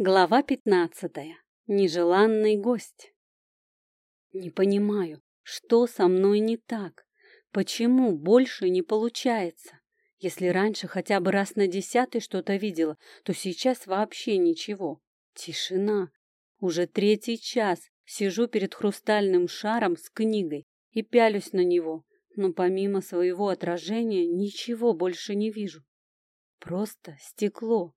Глава пятнадцатая. Нежеланный гость. Не понимаю, что со мной не так? Почему больше не получается? Если раньше хотя бы раз на десятый что-то видела, то сейчас вообще ничего. Тишина. Уже третий час сижу перед хрустальным шаром с книгой и пялюсь на него, но помимо своего отражения ничего больше не вижу. Просто стекло.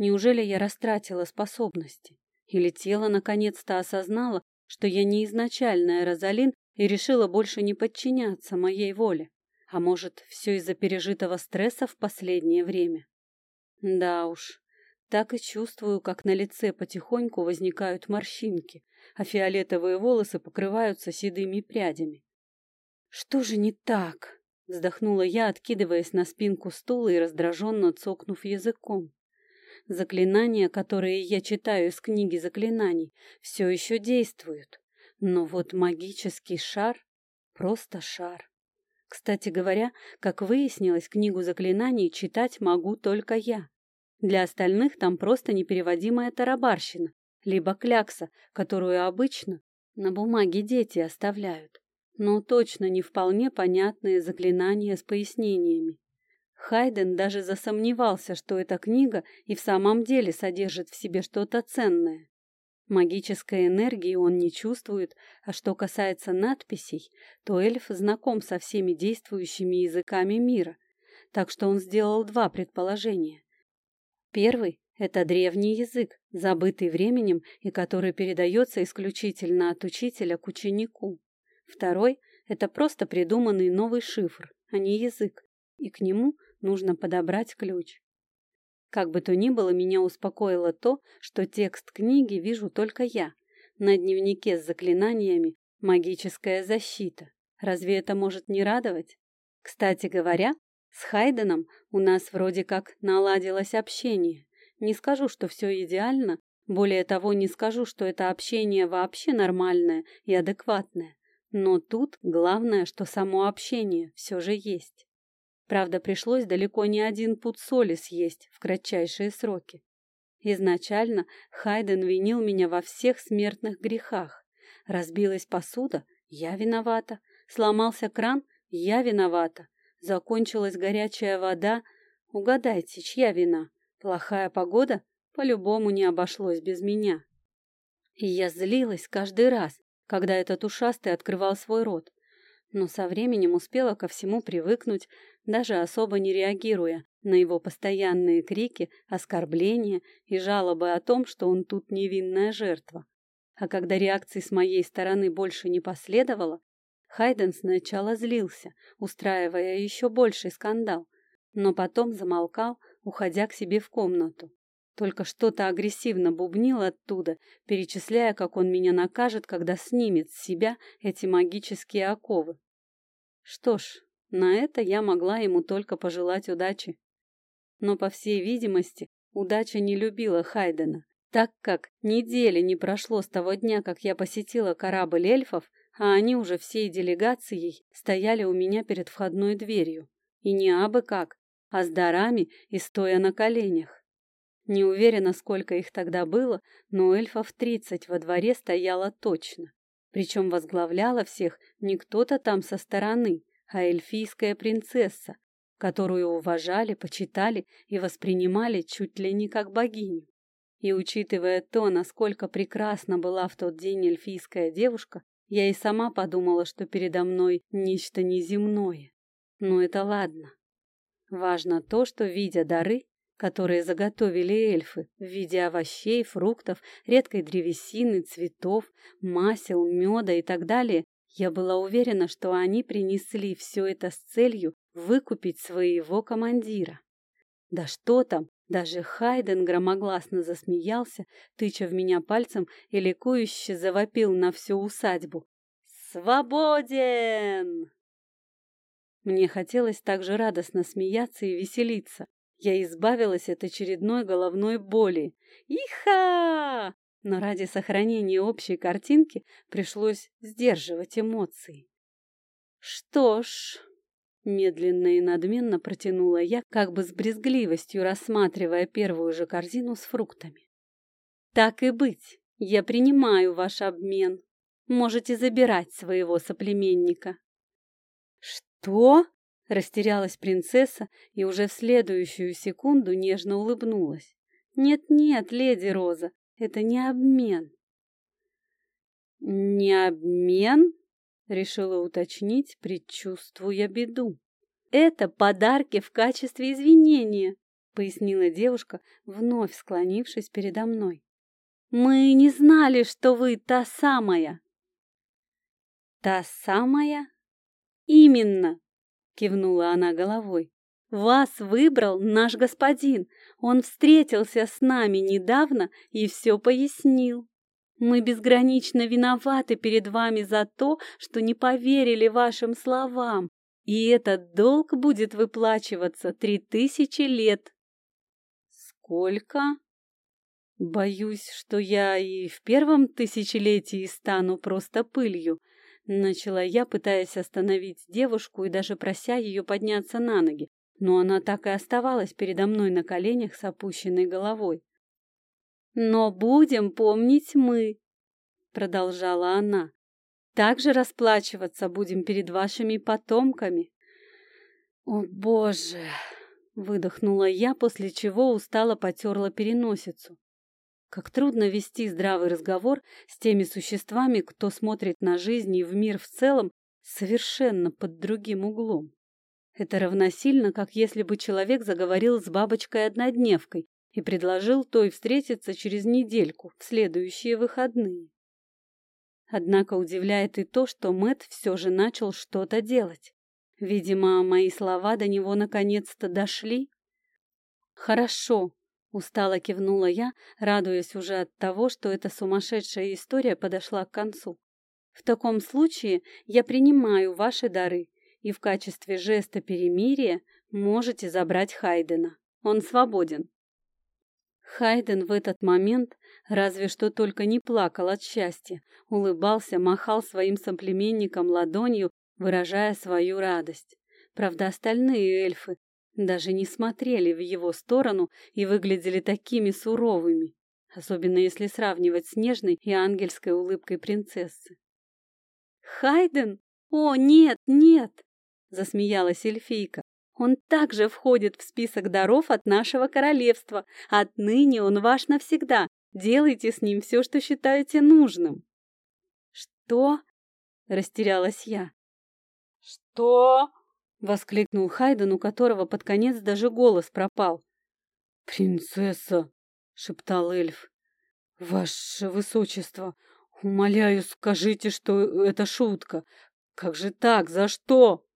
Неужели я растратила способности? Или тело наконец-то осознало, что я не изначальная Розалин и решила больше не подчиняться моей воле? А может, все из-за пережитого стресса в последнее время? Да уж, так и чувствую, как на лице потихоньку возникают морщинки, а фиолетовые волосы покрываются седыми прядями. Что же не так? Вздохнула я, откидываясь на спинку стула и раздраженно цокнув языком. Заклинания, которые я читаю из книги заклинаний, все еще действуют. Но вот магический шар — просто шар. Кстати говоря, как выяснилось, книгу заклинаний читать могу только я. Для остальных там просто непереводимая тарабарщина, либо клякса, которую обычно на бумаге дети оставляют. Но точно не вполне понятные заклинания с пояснениями. Хайден даже засомневался, что эта книга и в самом деле содержит в себе что-то ценное. Магической энергии он не чувствует, а что касается надписей, то эльф знаком со всеми действующими языками мира, так что он сделал два предположения. Первый — это древний язык, забытый временем и который передается исключительно от учителя к ученику. Второй — это просто придуманный новый шифр, а не язык, и к нему нужно подобрать ключ. Как бы то ни было, меня успокоило то, что текст книги вижу только я. На дневнике с заклинаниями «Магическая защита». Разве это может не радовать? Кстати говоря, с Хайденом у нас вроде как наладилось общение. Не скажу, что все идеально, более того, не скажу, что это общение вообще нормальное и адекватное. Но тут главное, что само общение все же есть. Правда, пришлось далеко не один пуд соли съесть в кратчайшие сроки. Изначально Хайден винил меня во всех смертных грехах. Разбилась посуда — я виновата. Сломался кран — я виновата. Закончилась горячая вода — угадайте, чья вина? Плохая погода? По-любому не обошлось без меня. И я злилась каждый раз, когда этот ушастый открывал свой рот но со временем успела ко всему привыкнуть, даже особо не реагируя на его постоянные крики, оскорбления и жалобы о том, что он тут невинная жертва. А когда реакции с моей стороны больше не последовало, Хайден сначала злился, устраивая еще больший скандал, но потом замолкал, уходя к себе в комнату. Только что-то агрессивно бубнил оттуда, перечисляя, как он меня накажет, когда снимет с себя эти магические оковы. Что ж, на это я могла ему только пожелать удачи. Но, по всей видимости, удача не любила Хайдена, так как недели не прошло с того дня, как я посетила корабль эльфов, а они уже всей делегацией стояли у меня перед входной дверью. И не абы как, а с дарами и стоя на коленях. Не уверена, сколько их тогда было, но эльфов тридцать во дворе стояло точно. Причем возглавляла всех не кто-то там со стороны, а эльфийская принцесса, которую уважали, почитали и воспринимали чуть ли не как богиню. И учитывая то, насколько прекрасна была в тот день эльфийская девушка, я и сама подумала, что передо мной нечто неземное. Но это ладно. Важно то, что, видя дары, которые заготовили эльфы в виде овощей, фруктов, редкой древесины, цветов, масел, меда и так далее, я была уверена, что они принесли все это с целью выкупить своего командира. Да что там, даже Хайден громогласно засмеялся, тыча в меня пальцем и ликующе завопил на всю усадьбу. «Свободен!» Мне хотелось также радостно смеяться и веселиться, я избавилась от очередной головной боли. Иха! Но ради сохранения общей картинки пришлось сдерживать эмоции. Что ж, медленно и надменно протянула я, как бы с брезгливостью рассматривая первую же корзину с фруктами. Так и быть, я принимаю ваш обмен. Можете забирать своего соплеменника. Что? Растерялась принцесса и уже в следующую секунду нежно улыбнулась. Нет-нет, леди Роза, это не обмен. Не обмен? Решила уточнить, предчувствуя беду. Это подарки в качестве извинения, пояснила девушка, вновь склонившись передо мной. Мы не знали, что вы та самая. Та самая? Именно, кивнула она головой. Вас выбрал наш господин. Он встретился с нами недавно и все пояснил. Мы безгранично виноваты перед вами за то, что не поверили вашим словам, и этот долг будет выплачиваться три тысячи лет. Сколько? Боюсь, что я и в первом тысячелетии стану просто пылью, начала я, пытаясь остановить девушку и даже прося ее подняться на ноги, но она так и оставалась передо мной на коленях с опущенной головой. Но будем помнить мы, продолжала она. Также расплачиваться будем перед вашими потомками. О, боже, выдохнула я, после чего устало потерла переносицу. Как трудно вести здравый разговор с теми существами, кто смотрит на жизнь и в мир в целом совершенно под другим углом. Это равносильно, как если бы человек заговорил с бабочкой-однодневкой и предложил той встретиться через недельку, в следующие выходные. Однако удивляет и то, что Мэт все же начал что-то делать. Видимо, мои слова до него наконец-то дошли. «Хорошо», — устало кивнула я, радуясь уже от того, что эта сумасшедшая история подошла к концу. «В таком случае я принимаю ваши дары и в качестве жеста перемирия можете забрать Хайдена. Он свободен». Хайден в этот момент разве что только не плакал от счастья, улыбался, махал своим соплеменникам ладонью, выражая свою радость. Правда, остальные эльфы даже не смотрели в его сторону и выглядели такими суровыми, особенно если сравнивать с нежной и ангельской улыбкой принцессы. «Хайден? О, нет, нет!» — засмеялась эльфийка. Он также входит в список даров от нашего королевства. Отныне он ваш навсегда. Делайте с ним все, что считаете нужным. Что? Растерялась я. Что? Воскликнул Хайден, у которого под конец даже голос пропал. Принцесса, шептал эльф. Ваше высочество, умоляю, скажите, что это шутка. Как же так? За что?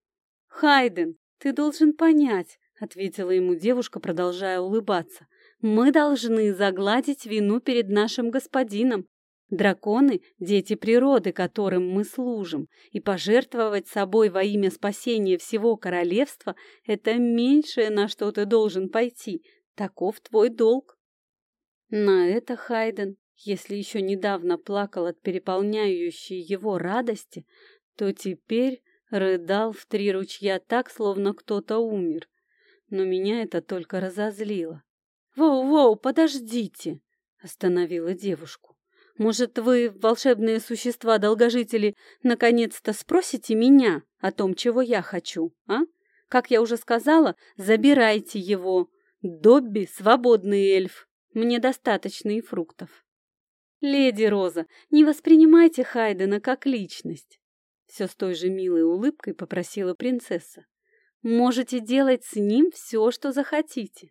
Хайден, «Ты должен понять», — ответила ему девушка, продолжая улыбаться. «Мы должны загладить вину перед нашим господином. Драконы — дети природы, которым мы служим, и пожертвовать собой во имя спасения всего королевства — это меньшее, на что ты должен пойти. Таков твой долг». На это Хайден, если еще недавно плакал от переполняющей его радости, то теперь Рыдал в три ручья так, словно кто-то умер. Но меня это только разозлило. «Воу-воу, подождите!» — остановила девушку. «Может, вы, волшебные существа-долгожители, наконец-то спросите меня о том, чего я хочу, а? Как я уже сказала, забирайте его. Добби — свободный эльф. Мне достаточно и фруктов». «Леди Роза, не воспринимайте Хайдена как личность. Все с той же милой улыбкой попросила принцесса. Можете делать с ним все, что захотите.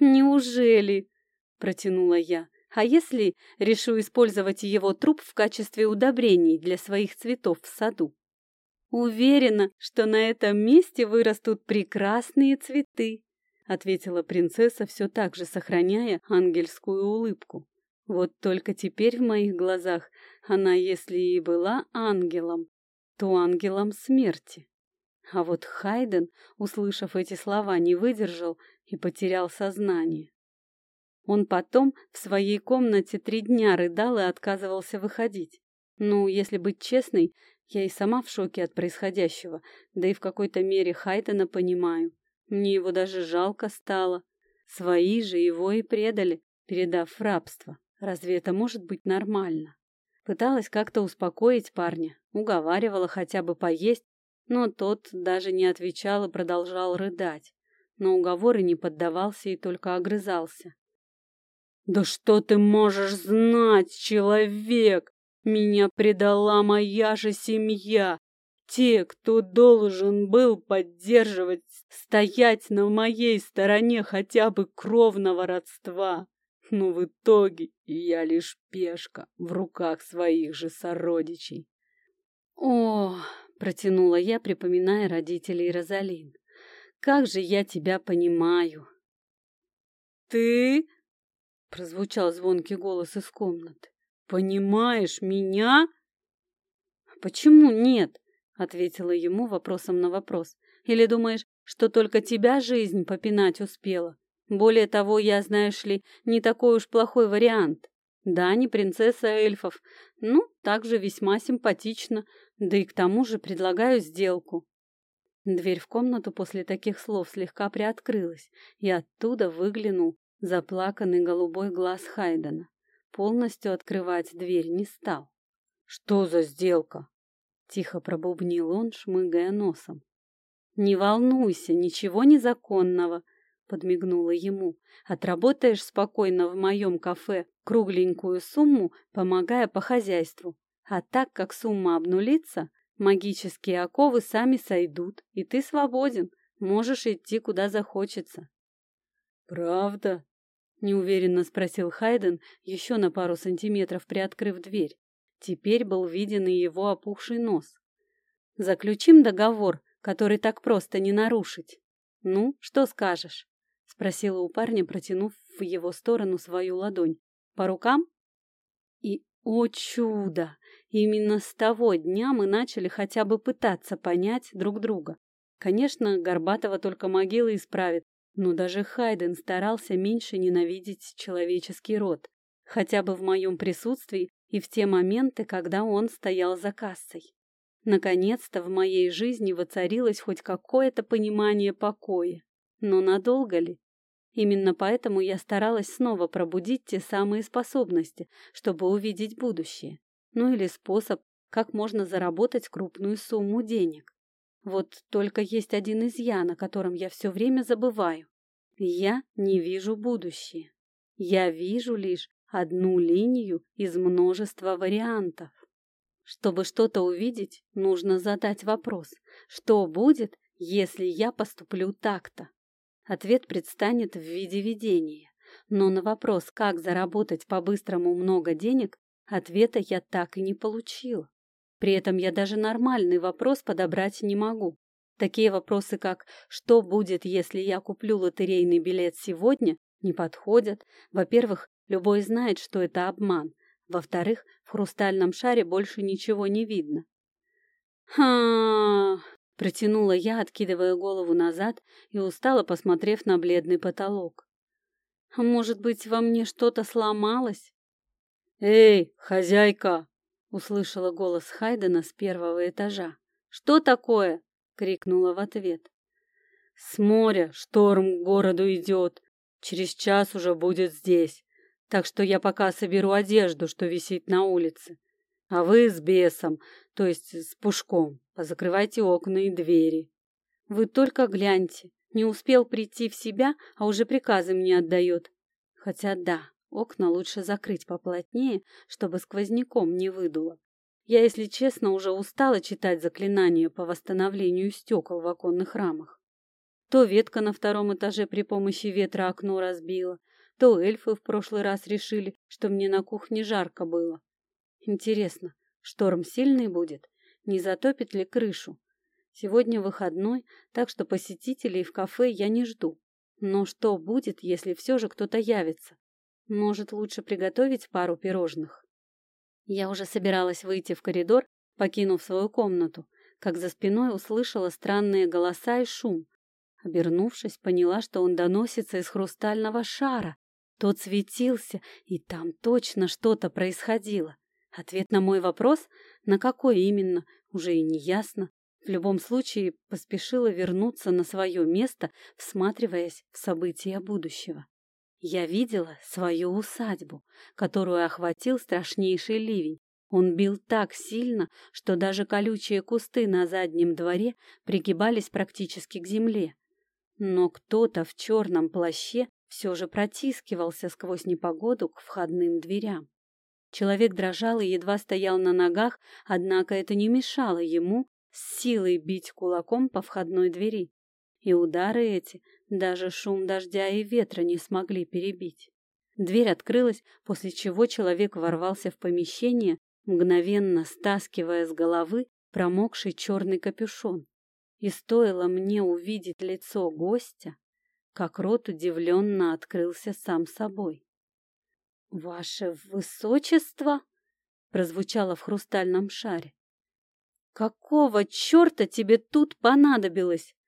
Неужели? Протянула я. А если решу использовать его труп в качестве удобрений для своих цветов в саду? Уверена, что на этом месте вырастут прекрасные цветы, ответила принцесса, все так же сохраняя ангельскую улыбку. Вот только теперь в моих глазах она, если и была ангелом, то ангелом смерти. А вот Хайден, услышав эти слова, не выдержал и потерял сознание. Он потом в своей комнате три дня рыдал и отказывался выходить. Ну, если быть честной, я и сама в шоке от происходящего, да и в какой-то мере Хайдена понимаю. Мне его даже жалко стало. Свои же его и предали, передав рабство. Разве это может быть нормально? Пыталась как-то успокоить парня, уговаривала хотя бы поесть, но тот даже не отвечал и продолжал рыдать. Но уговоры не поддавался и только огрызался. «Да что ты можешь знать, человек? Меня предала моя же семья. Те, кто должен был поддерживать, стоять на моей стороне хотя бы кровного родства. Но в итоге я лишь пешка в руках своих же сородичей. О, протянула я, припоминая родителей Розалин. Как же я тебя понимаю. Ты? Прозвучал звонкий голос из комнаты. Понимаешь меня? Почему нет? ответила ему вопросом на вопрос. Или думаешь, что только тебя жизнь попинать успела? Более того, я, знаешь ли, не такой уж плохой вариант. Да, не принцесса эльфов, ну, также весьма симпатично, да и к тому же предлагаю сделку. Дверь в комнату после таких слов слегка приоткрылась, и оттуда выглянул заплаканный голубой глаз Хайдена. Полностью открывать дверь не стал. «Что за сделка?» — тихо пробубнил он, шмыгая носом. «Не волнуйся, ничего незаконного», — подмигнула ему. «Отработаешь спокойно в моем кафе кругленькую сумму, помогая по хозяйству. А так как сумма обнулится, магические оковы сами сойдут, и ты свободен, можешь идти куда захочется». «Правда?» — неуверенно спросил Хайден, еще на пару сантиметров приоткрыв дверь. Теперь был виден и его опухший нос. «Заключим договор, который так просто не нарушить. Ну, что скажешь?» — спросила у парня, протянув в его сторону свою ладонь. «По рукам?» И, о чудо! Именно с того дня мы начали хотя бы пытаться понять друг друга. Конечно, Горбатова только могила исправит, но даже Хайден старался меньше ненавидеть человеческий род, хотя бы в моем присутствии и в те моменты, когда он стоял за кассой. Наконец-то в моей жизни воцарилось хоть какое-то понимание покоя. Но надолго ли? Именно поэтому я старалась снова пробудить те самые способности, чтобы увидеть будущее. Ну или способ, как можно заработать крупную сумму денег. Вот только есть один изъян, о котором я все время забываю. Я не вижу будущее. Я вижу лишь одну линию из множества вариантов. Чтобы что-то увидеть, нужно задать вопрос, что будет, если я поступлю так-то? Ответ предстанет в виде видения. Но на вопрос, как заработать по-быстрому много денег, ответа я так и не получила. При этом я даже нормальный вопрос подобрать не могу. Такие вопросы, как «что будет, если я куплю лотерейный билет сегодня?» не подходят. Во-первых, любой знает, что это обман. Во-вторых, в хрустальном шаре больше ничего не видно. «Ха!» Протянула я, откидывая голову назад и устало посмотрев на бледный потолок. «А может быть, во мне что-то сломалось?» «Эй, хозяйка!» — услышала голос Хайдена с первого этажа. «Что такое?» — крикнула в ответ. «С моря шторм к городу идет. Через час уже будет здесь. Так что я пока соберу одежду, что висит на улице. А вы с бесом, то есть с пушком, позакрывайте окна и двери. Вы только гляньте, не успел прийти в себя, а уже приказы мне отдает. Хотя да, окна лучше закрыть поплотнее, чтобы сквозняком не выдуло. Я, если честно, уже устала читать заклинания по восстановлению стекол в оконных рамах. То ветка на втором этаже при помощи ветра окно разбила, то эльфы в прошлый раз решили, что мне на кухне жарко было. Интересно, шторм сильный будет? Не затопит ли крышу? Сегодня выходной, так что посетителей в кафе я не жду. Но что будет, если все же кто-то явится? Может, лучше приготовить пару пирожных? Я уже собиралась выйти в коридор, покинув свою комнату, как за спиной услышала странные голоса и шум. Обернувшись, поняла, что он доносится из хрустального шара. Тот светился, и там точно что-то происходило. Ответ на мой вопрос, на какой именно, уже и не ясно. В любом случае, поспешила вернуться на свое место, всматриваясь в события будущего. Я видела свою усадьбу, которую охватил страшнейший ливень. Он бил так сильно, что даже колючие кусты на заднем дворе пригибались практически к земле. Но кто-то в черном плаще все же протискивался сквозь непогоду к входным дверям. Человек дрожал и едва стоял на ногах, однако это не мешало ему с силой бить кулаком по входной двери. И удары эти даже шум дождя и ветра не смогли перебить. Дверь открылась, после чего человек ворвался в помещение, мгновенно стаскивая с головы промокший черный капюшон. И стоило мне увидеть лицо гостя, как рот удивленно открылся сам собой. «Ваше высочество!» — прозвучало в хрустальном шаре. «Какого черта тебе тут понадобилось?» —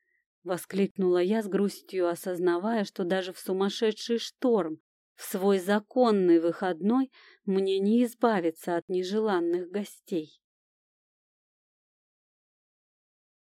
воскликнула я с грустью, осознавая, что даже в сумасшедший шторм, в свой законный выходной, мне не избавиться от нежеланных гостей.